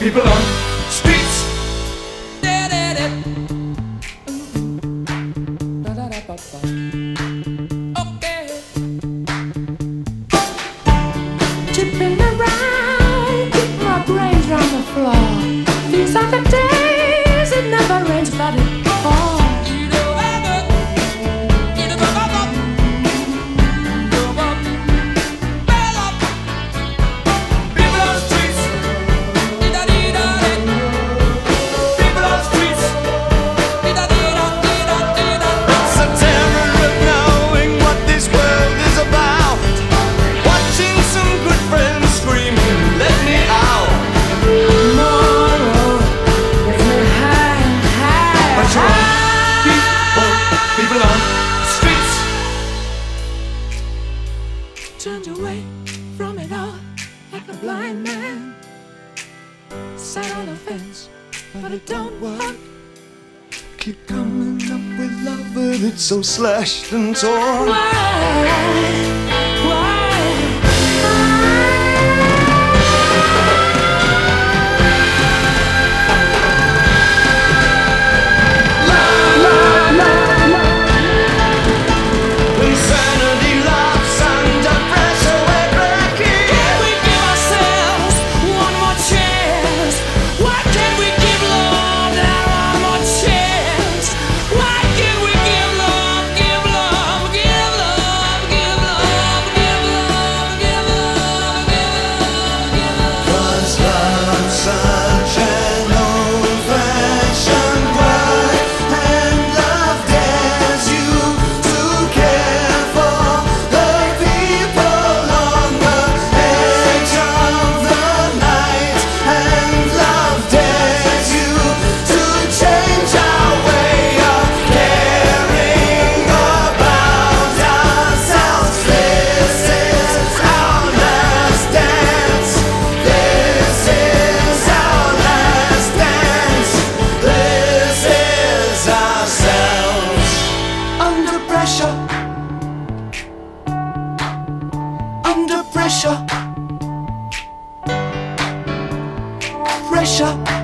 people on streets. Okay. Chipping around, keep my brains on the floor. These are the days. turned away from it all like a blind man. Sat on the fence, but it don't work. Keep coming up with love, but it's so slashed and torn. Why? pressure. Pressure.